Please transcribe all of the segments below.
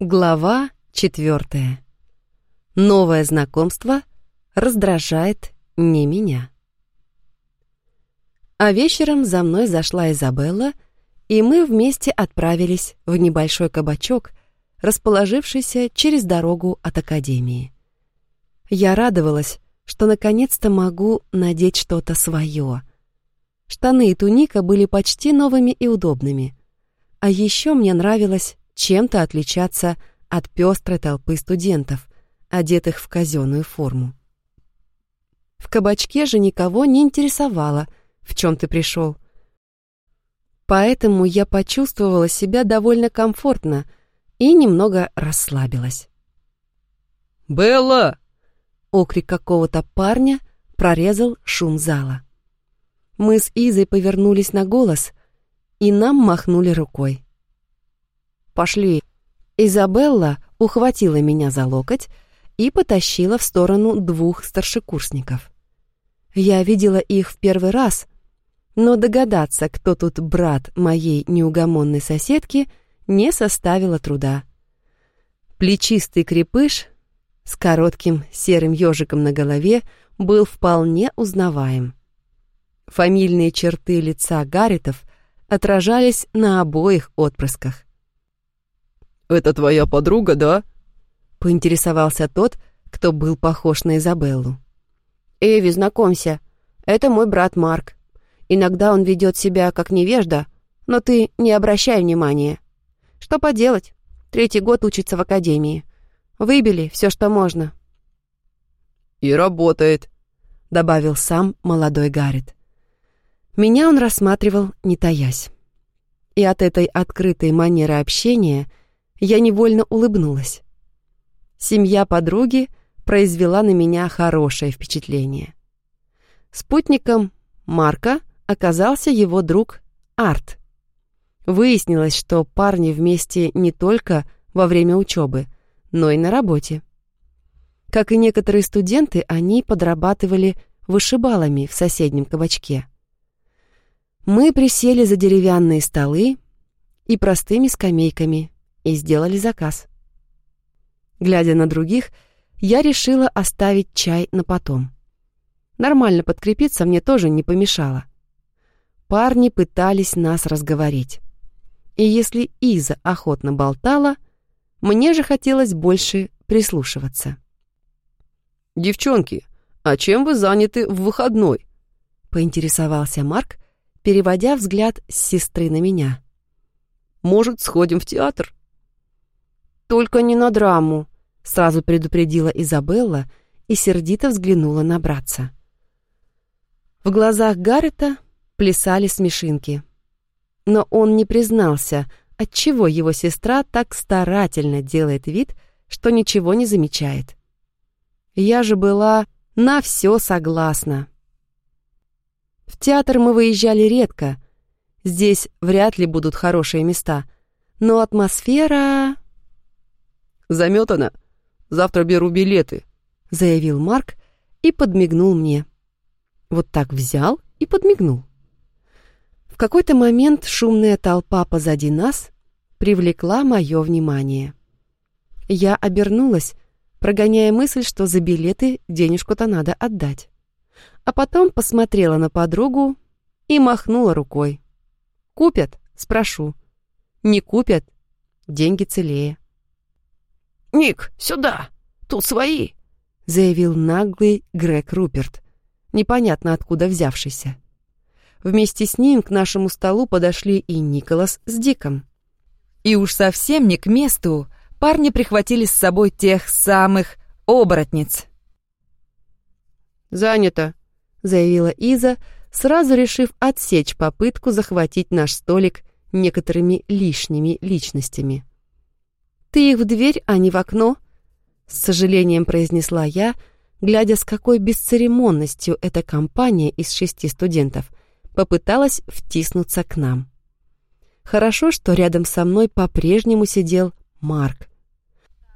Глава четвертая. Новое знакомство раздражает не меня. А вечером за мной зашла Изабелла, и мы вместе отправились в небольшой кабачок, расположившийся через дорогу от академии. Я радовалась, что наконец-то могу надеть что-то свое. Штаны и туника были почти новыми и удобными. А еще мне нравилось чем-то отличаться от пестрой толпы студентов, одетых в казенную форму. В кабачке же никого не интересовало, в чем ты пришел. Поэтому я почувствовала себя довольно комфортно и немного расслабилась. «Белла!» Окрик какого-то парня прорезал шум зала. Мы с Изой повернулись на голос, и нам махнули рукой. «Пошли». Изабелла ухватила меня за локоть и потащила в сторону двух старшекурсников. Я видела их в первый раз, но догадаться, кто тут брат моей неугомонной соседки, не составило труда. Плечистый крепыш с коротким серым ежиком на голове был вполне узнаваем. Фамильные черты лица Гарритов отражались на обоих отпрысках. «Это твоя подруга, да?» — поинтересовался тот, кто был похож на Изабеллу. «Эви, знакомься, это мой брат Марк. Иногда он ведет себя как невежда, но ты не обращай внимания. Что поделать, третий год учится в академии. Выбили все, что можно». «И работает», — добавил сам молодой Гаррет. Меня он рассматривал, не таясь. И от этой открытой манеры общения я невольно улыбнулась. Семья подруги произвела на меня хорошее впечатление. Спутником Марка оказался его друг Арт. Выяснилось, что парни вместе не только во время учебы, но и на работе. Как и некоторые студенты, они подрабатывали вышибалами в соседнем кабачке. Мы присели за деревянные столы и простыми скамейками и сделали заказ. Глядя на других, я решила оставить чай на потом. Нормально подкрепиться мне тоже не помешало. Парни пытались нас разговорить. И если Иза охотно болтала, мне же хотелось больше прислушиваться. «Девчонки, а чем вы заняты в выходной?» — поинтересовался Марк, переводя взгляд с сестры на меня. «Может, сходим в театр?» «Только не на драму», — сразу предупредила Изабелла и сердито взглянула на братца. В глазах Гаррета плясали смешинки. Но он не признался, отчего его сестра так старательно делает вид, что ничего не замечает. Я же была на все согласна. В театр мы выезжали редко. Здесь вряд ли будут хорошие места. Но атмосфера... «Заметана. Завтра беру билеты», — заявил Марк и подмигнул мне. Вот так взял и подмигнул. В какой-то момент шумная толпа позади нас привлекла мое внимание. Я обернулась, прогоняя мысль, что за билеты денежку-то надо отдать а потом посмотрела на подругу и махнула рукой. «Купят?» — спрошу. «Не купят?» Деньги целее. «Ник, сюда! Тут свои!» — заявил наглый Грег Руперт, непонятно откуда взявшийся. Вместе с ним к нашему столу подошли и Николас с Диком. И уж совсем не к месту парни прихватили с собой тех самых оборотниц. «Занято», — заявила Иза, сразу решив отсечь попытку захватить наш столик некоторыми лишними личностями. «Ты их в дверь, а не в окно?» — с сожалением произнесла я, глядя, с какой бесцеремонностью эта компания из шести студентов попыталась втиснуться к нам. Хорошо, что рядом со мной по-прежнему сидел Марк.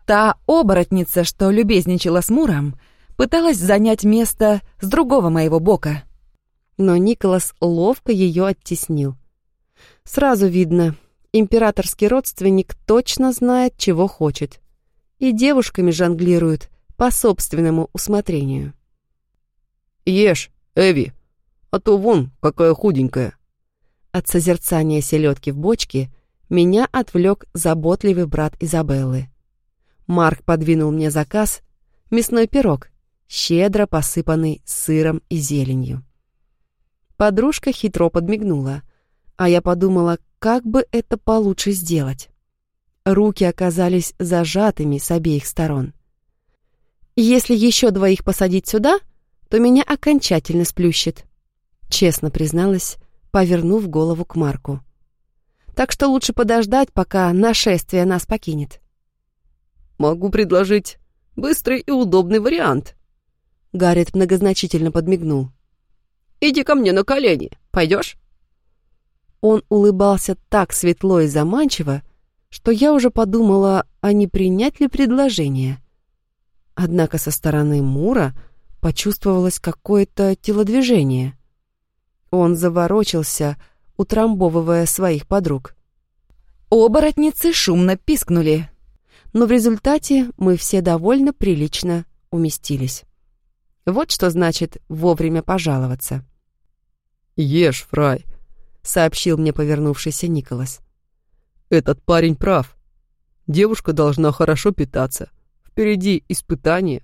Та оборотница, что любезничала с Муром, — пыталась занять место с другого моего бока. Но Николас ловко ее оттеснил. Сразу видно, Императорский родственник точно знает, чего хочет. И девушками жонглирует по собственному усмотрению. «Ешь, Эви, а то вон какая худенькая». От созерцания селедки в бочке меня отвлек заботливый брат Изабеллы. Марк подвинул мне заказ — мясной пирог, щедро посыпанный сыром и зеленью. Подружка хитро подмигнула, а я подумала, как бы это получше сделать. Руки оказались зажатыми с обеих сторон. «Если еще двоих посадить сюда, то меня окончательно сплющит», — честно призналась, повернув голову к Марку. «Так что лучше подождать, пока нашествие нас покинет». «Могу предложить быстрый и удобный вариант», — Гаррет многозначительно подмигнул. «Иди ко мне на колени, пойдешь?» Он улыбался так светло и заманчиво, что я уже подумала, а не принять ли предложение. Однако со стороны Мура почувствовалось какое-то телодвижение. Он заворочился, утрамбовывая своих подруг. Оборотницы шумно пискнули. Но в результате мы все довольно прилично уместились. Вот что значит вовремя пожаловаться. «Ешь, Фрай», — сообщил мне повернувшийся Николас. «Этот парень прав. Девушка должна хорошо питаться. Впереди испытание».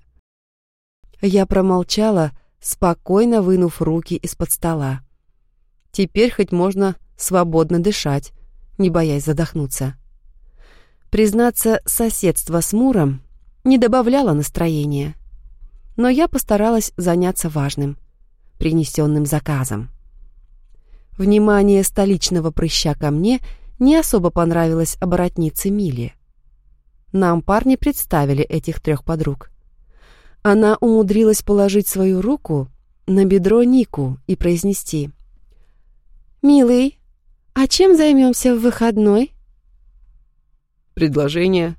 Я промолчала, спокойно вынув руки из-под стола. Теперь хоть можно свободно дышать, не боясь задохнуться. Признаться, соседство с Муром не добавляло настроения. Но я постаралась заняться важным, принесенным заказом. Внимание столичного прыща ко мне не особо понравилось оборотнице Миле. Нам парни представили этих трех подруг. Она умудрилась положить свою руку на бедро Нику и произнести. «Милый, а чем займемся в выходной?» Предложение.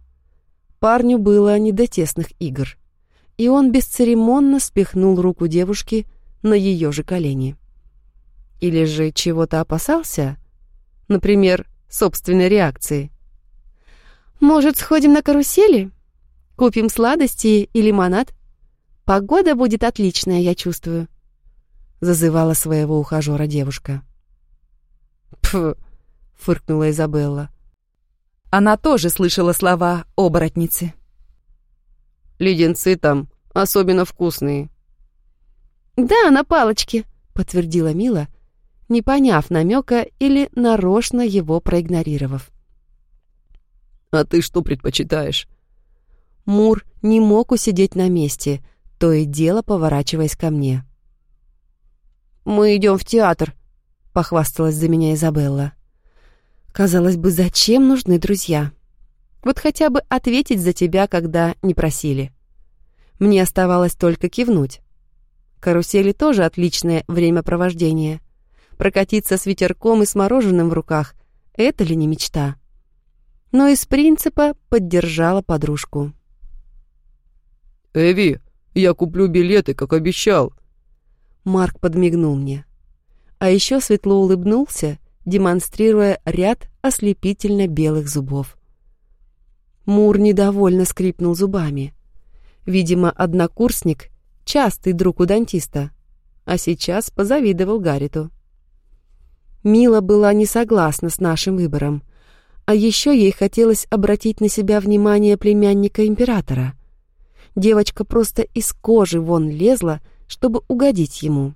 Парню было не до тесных игр, и он бесцеремонно спихнул руку девушки на ее же колени. Или же чего-то опасался? Например, собственной реакции. «Может, сходим на карусели? Купим сладости и лимонад? Погода будет отличная, я чувствую», — зазывала своего ухажера девушка. «Пф!» — фыркнула Изабелла. Она тоже слышала слова оборотницы. «Леденцы там особенно вкусные». «Да, на палочке», — подтвердила Мила, — не поняв намека или нарочно его проигнорировав. «А ты что предпочитаешь?» Мур не мог усидеть на месте, то и дело поворачиваясь ко мне. «Мы идем в театр», — похвасталась за меня Изабелла. «Казалось бы, зачем нужны друзья? Вот хотя бы ответить за тебя, когда не просили». Мне оставалось только кивнуть. Карусели тоже отличное времяпровождение — прокатиться с ветерком и с мороженым в руках — это ли не мечта? Но из принципа поддержала подружку. «Эви, я куплю билеты, как обещал». Марк подмигнул мне. А еще светло улыбнулся, демонстрируя ряд ослепительно белых зубов. Мур недовольно скрипнул зубами. Видимо, однокурсник — частый друг у дантиста, а сейчас позавидовал Гарриту. Мила была не согласна с нашим выбором. А еще ей хотелось обратить на себя внимание племянника императора. Девочка просто из кожи вон лезла, чтобы угодить ему.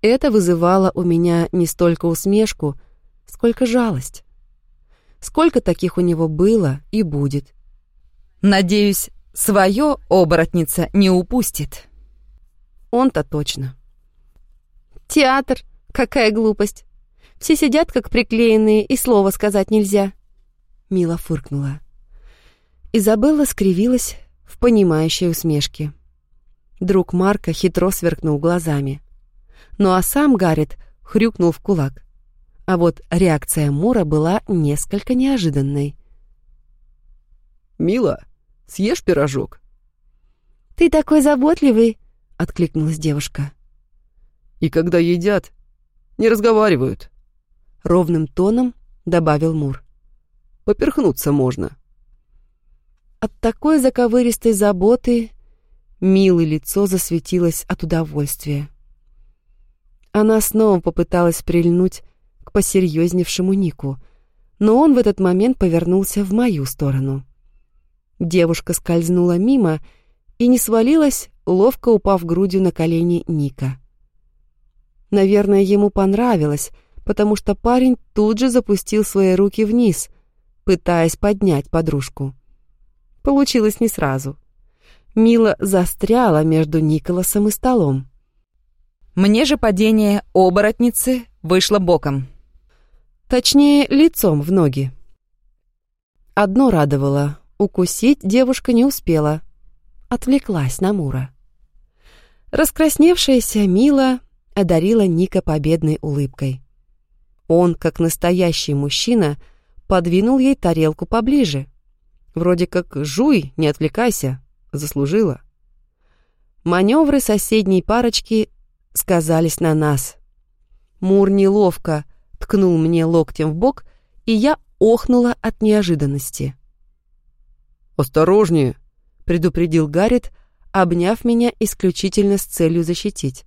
Это вызывало у меня не столько усмешку, сколько жалость. Сколько таких у него было и будет. Надеюсь, свое оборотница не упустит. Он-то точно. «Театр!» Какая глупость. Все сидят как приклеенные, и слова сказать нельзя. Мила фыркнула. Изабелла скривилась в понимающей усмешке. Друг Марка хитро сверкнул глазами. Ну а сам Гаррет хрюкнул в кулак. А вот реакция Мура была несколько неожиданной. «Мила, съешь пирожок?» «Ты такой заботливый!» — откликнулась девушка. «И когда едят, не разговаривают. Ровным тоном — добавил Мур. «Поперхнуться можно». От такой заковыристой заботы милое лицо засветилось от удовольствия. Она снова попыталась прильнуть к посерьезневшему Нику, но он в этот момент повернулся в мою сторону. Девушка скользнула мимо и не свалилась, ловко упав грудью на колени Ника. Наверное, ему понравилось, потому что парень тут же запустил свои руки вниз, пытаясь поднять подружку. Получилось не сразу. Мила застряла между Николасом и столом. Мне же падение оборотницы вышло боком. Точнее, лицом в ноги. Одно радовало — укусить девушка не успела. Отвлеклась на Мура. Раскрасневшаяся Мила одарила Ника победной улыбкой. Он, как настоящий мужчина, подвинул ей тарелку поближе — Вроде как «жуй, не отвлекайся», заслужила. Маневры соседней парочки сказались на нас. Мур неловко ткнул мне локтем в бок, и я охнула от неожиданности. «Осторожнее!» — предупредил Гаррит, обняв меня исключительно с целью защитить.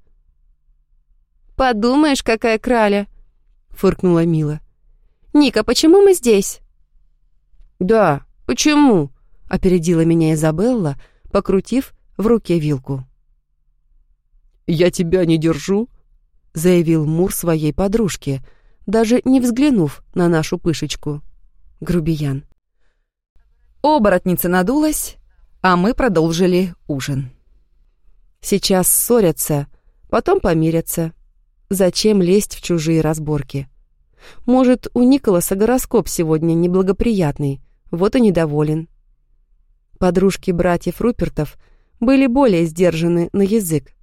«Подумаешь, какая краля!» — фыркнула Мила. «Ника, почему мы здесь?» «Да, «Почему?» — опередила меня Изабелла, покрутив в руке вилку. «Я тебя не держу», — заявил Мур своей подружке, даже не взглянув на нашу пышечку. Грубиян. Оборотница надулась, а мы продолжили ужин. Сейчас ссорятся, потом помирятся. Зачем лезть в чужие разборки? Может, у Николаса гороскоп сегодня неблагоприятный, вот и недоволен. Подружки братьев Рупертов были более сдержаны на язык.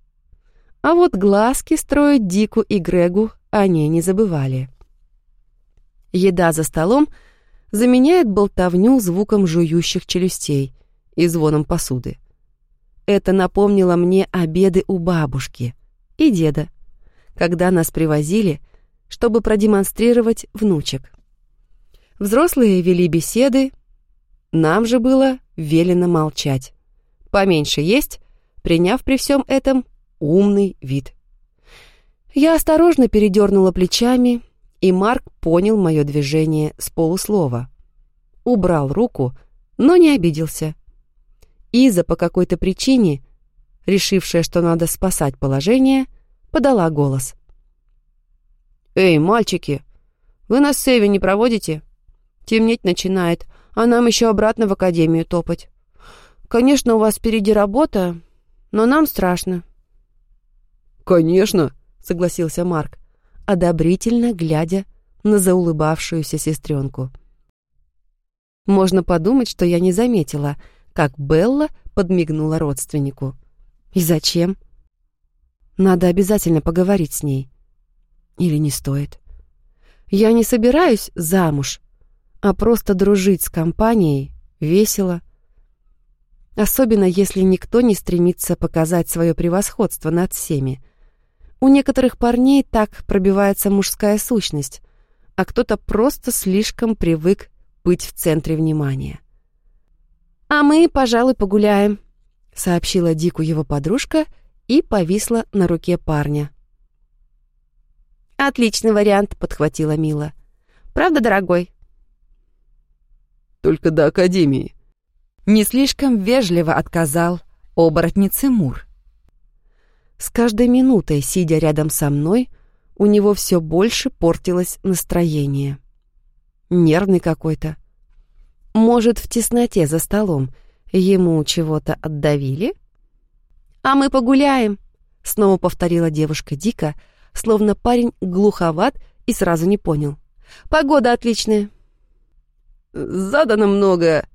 А вот глазки строить Дику и Грегу они не забывали. Еда за столом заменяет болтовню звуком жующих челюстей и звоном посуды. Это напомнило мне обеды у бабушки и деда, когда нас привозили, чтобы продемонстрировать внучек. Взрослые вели беседы, нам же было велено молчать. Поменьше есть, приняв при всем этом умный вид. Я осторожно передернула плечами, и Марк понял мое движение с полуслова. Убрал руку, но не обиделся. Иза по какой-то причине, решившая, что надо спасать положение, подала голос. «Эй, мальчики, вы нас с Эви не проводите?» Темнеть начинает, а нам еще обратно в академию топать. Конечно, у вас впереди работа, но нам страшно». «Конечно», — согласился Марк, одобрительно глядя на заулыбавшуюся сестренку. Можно подумать, что я не заметила, как Белла подмигнула родственнику. И зачем? Надо обязательно поговорить с ней. Или не стоит? Я не собираюсь замуж, а просто дружить с компанией весело. Особенно если никто не стремится показать свое превосходство над всеми. У некоторых парней так пробивается мужская сущность, а кто-то просто слишком привык быть в центре внимания. «А мы, пожалуй, погуляем», — сообщила Дику его подружка и повисла на руке парня. «Отличный вариант», — подхватила Мила. «Правда, дорогой?» только до академии». Не слишком вежливо отказал оборотнице Мур. С каждой минутой, сидя рядом со мной, у него все больше портилось настроение. Нервный какой-то. Может, в тесноте за столом ему чего-то отдавили? «А мы погуляем», — снова повторила девушка дико, словно парень глуховат и сразу не понял. «Погода отличная». Задано много...»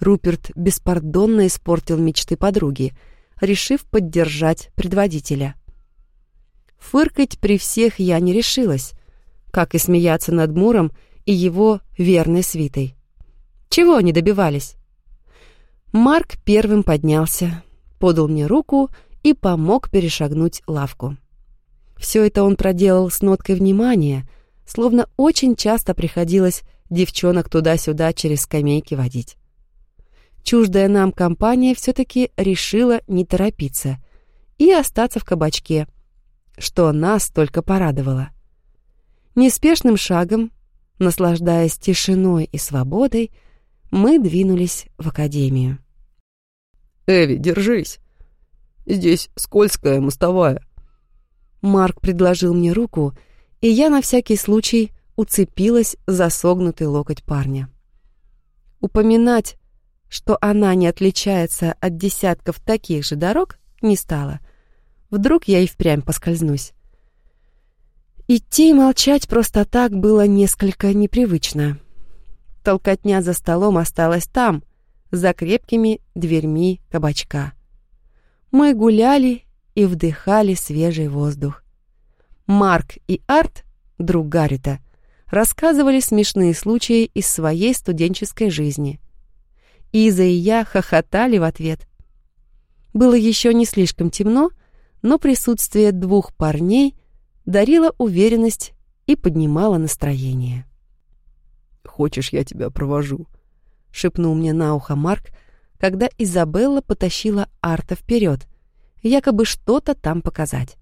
Руперт беспардонно испортил мечты подруги, решив поддержать предводителя. Фыркать при всех я не решилась, как и смеяться над Муром и его верной свитой. Чего они добивались? Марк первым поднялся, подал мне руку и помог перешагнуть лавку. Все это он проделал с ноткой внимания, словно очень часто приходилось девчонок туда-сюда через скамейки водить. Чуждая нам компания все-таки решила не торопиться и остаться в кабачке, что нас только порадовало. Неспешным шагом, наслаждаясь тишиной и свободой, мы двинулись в академию. «Эви, держись! Здесь скользкая мостовая!» Марк предложил мне руку, и я на всякий случай уцепилась за согнутый локоть парня. Упоминать, что она не отличается от десятков таких же дорог, не стала. Вдруг я и впрямь поскользнусь. Идти и молчать просто так было несколько непривычно. Толкотня за столом осталась там, за крепкими дверьми кабачка. Мы гуляли и вдыхали свежий воздух. Марк и Арт, друг Гаррита, рассказывали смешные случаи из своей студенческой жизни. Иза и я хохотали в ответ. Было еще не слишком темно, но присутствие двух парней дарило уверенность и поднимало настроение. «Хочешь, я тебя провожу?» — шепнул мне на ухо Марк, когда Изабелла потащила Арта вперед, якобы что-то там показать.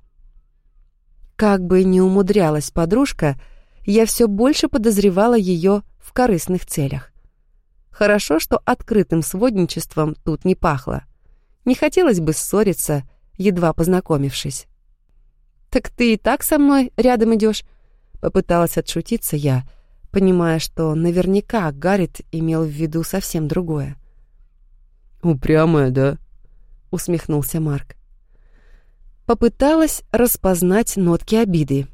Как бы ни умудрялась подружка, я все больше подозревала ее в корыстных целях. Хорошо, что открытым сводничеством тут не пахло. Не хотелось бы ссориться, едва познакомившись. «Так ты и так со мной рядом идешь?» Попыталась отшутиться я, понимая, что наверняка Гаррит имел в виду совсем другое. «Упрямая, да?» — усмехнулся Марк. Попыталась распознать нотки обиды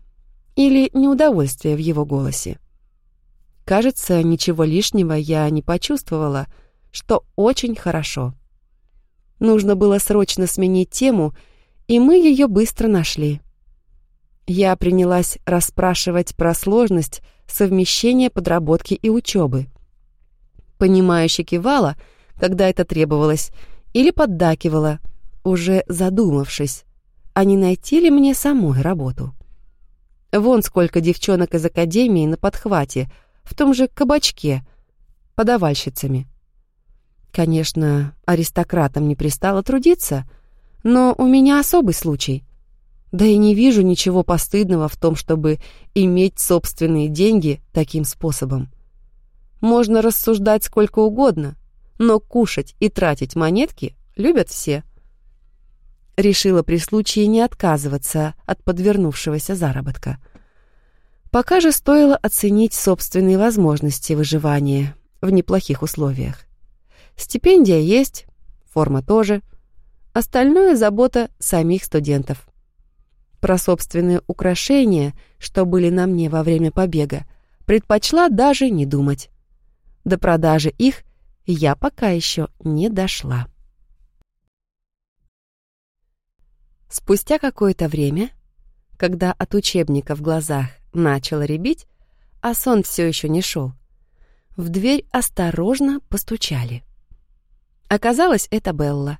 или неудовольствия в его голосе. Кажется, ничего лишнего я не почувствовала, что очень хорошо. Нужно было срочно сменить тему, и мы ее быстро нашли. Я принялась расспрашивать про сложность совмещения подработки и учебы. Понимающе кивала, когда это требовалось, или поддакивала, уже задумавшись, а не найти ли мне самой работу. Вон сколько девчонок из академии на подхвате, в том же кабачке, подавальщицами. Конечно, аристократам не пристало трудиться, но у меня особый случай. Да и не вижу ничего постыдного в том, чтобы иметь собственные деньги таким способом. Можно рассуждать сколько угодно, но кушать и тратить монетки любят все. Решила при случае не отказываться от подвернувшегося заработка. Пока же стоило оценить собственные возможности выживания в неплохих условиях. Стипендия есть, форма тоже. Остальное — забота самих студентов. Про собственные украшения, что были на мне во время побега, предпочла даже не думать. До продажи их я пока еще не дошла. Спустя какое-то время, когда от учебника в глазах начало рябить, а сон все еще не шел, в дверь осторожно постучали. Оказалось, это Белла.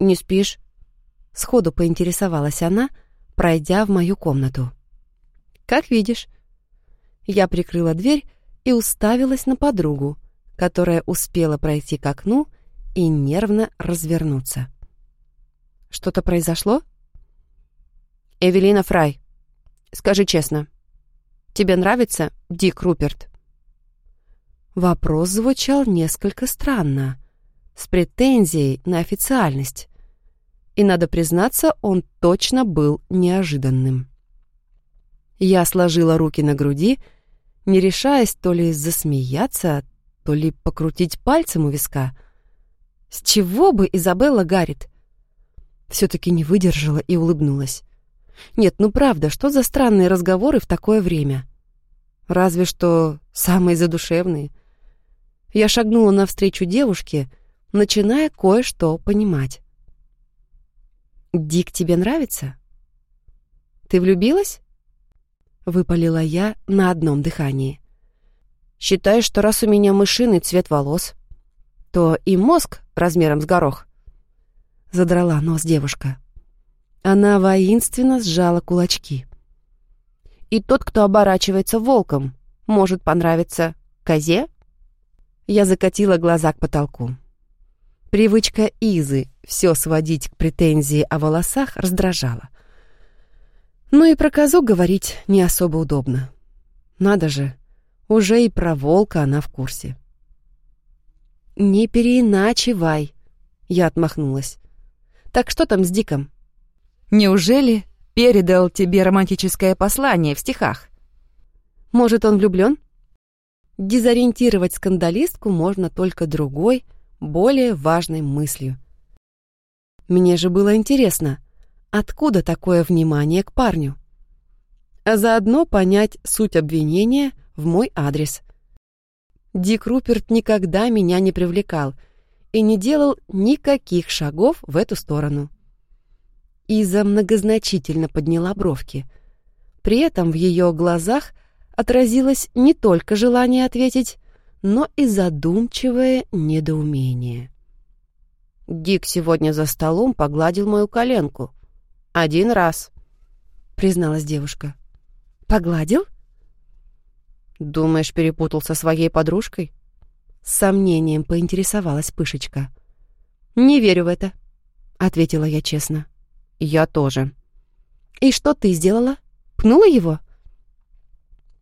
«Не спишь?» — сходу поинтересовалась она, пройдя в мою комнату. «Как видишь». Я прикрыла дверь и уставилась на подругу, которая успела пройти к окну и нервно развернуться. Что-то произошло? Эвелина Фрай, скажи честно, тебе нравится Дик Руперт? Вопрос звучал несколько странно, с претензией на официальность. И, надо признаться, он точно был неожиданным. Я сложила руки на груди, не решаясь то ли засмеяться, то ли покрутить пальцем у виска. С чего бы Изабелла Гаррит? Все-таки не выдержала и улыбнулась. Нет, ну правда, что за странные разговоры в такое время? Разве что самые задушевные. Я шагнула навстречу девушке, начиная кое-что понимать. «Дик тебе нравится?» «Ты влюбилась?» — выпалила я на одном дыхании. «Считаешь, что раз у меня мышиный цвет волос, то и мозг размером с горох?» Задрала нос девушка. Она воинственно сжала кулачки. И тот, кто оборачивается волком, может понравиться козе? Я закатила глаза к потолку. Привычка Изы все сводить к претензии о волосах раздражала. Ну и про козу говорить не особо удобно. Надо же, уже и про волка она в курсе. «Не переиначивай», — я отмахнулась. «Так что там с Диком?» «Неужели передал тебе романтическое послание в стихах?» «Может, он влюблен? Дезориентировать скандалистку можно только другой, более важной мыслью. Мне же было интересно, откуда такое внимание к парню? А заодно понять суть обвинения в мой адрес. Дик Руперт никогда меня не привлекал и не делал никаких шагов в эту сторону. Иза многозначительно подняла бровки. При этом в ее глазах отразилось не только желание ответить, но и задумчивое недоумение. Дик сегодня за столом погладил мою коленку. Один раз, призналась девушка. Погладил? Думаешь, перепутал со своей подружкой? С сомнением поинтересовалась Пышечка. Не верю в это, ответила я честно. Я тоже. И что ты сделала? Пнула его?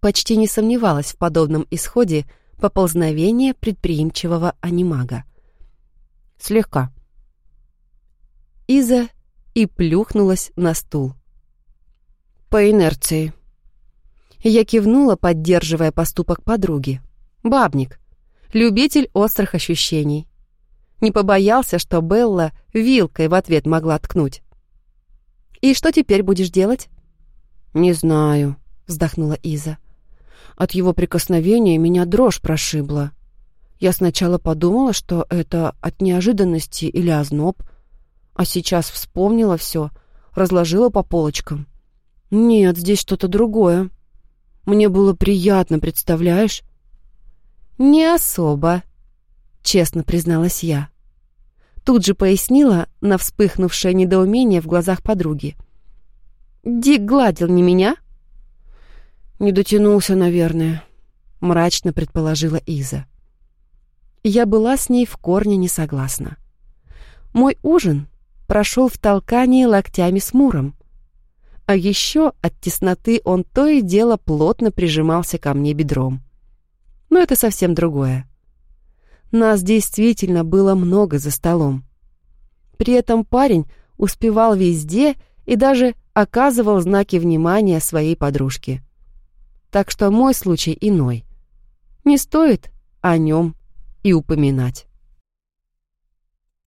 Почти не сомневалась в подобном исходе поползновения предприимчивого анимага. Слегка. Иза и плюхнулась на стул. По инерции. Я кивнула, поддерживая поступок подруги. Бабник. Любитель острых ощущений. Не побоялся, что Белла вилкой в ответ могла ткнуть. «И что теперь будешь делать?» «Не знаю», — вздохнула Иза. От его прикосновения меня дрожь прошибла. Я сначала подумала, что это от неожиданности или озноб, а сейчас вспомнила все, разложила по полочкам. Нет, здесь что-то другое. Мне было приятно, представляешь? Не особо, честно призналась я. Тут же пояснила на вспыхнувшее недоумение в глазах подруги. Дик гладил не меня, «Не дотянулся, наверное», — мрачно предположила Иза. Я была с ней в корне не согласна. Мой ужин прошел в толкании локтями с Муром. А еще от тесноты он то и дело плотно прижимался ко мне бедром. Но это совсем другое. Нас действительно было много за столом. При этом парень успевал везде и даже оказывал знаки внимания своей подружке. Так что мой случай иной. Не стоит о нем и упоминать.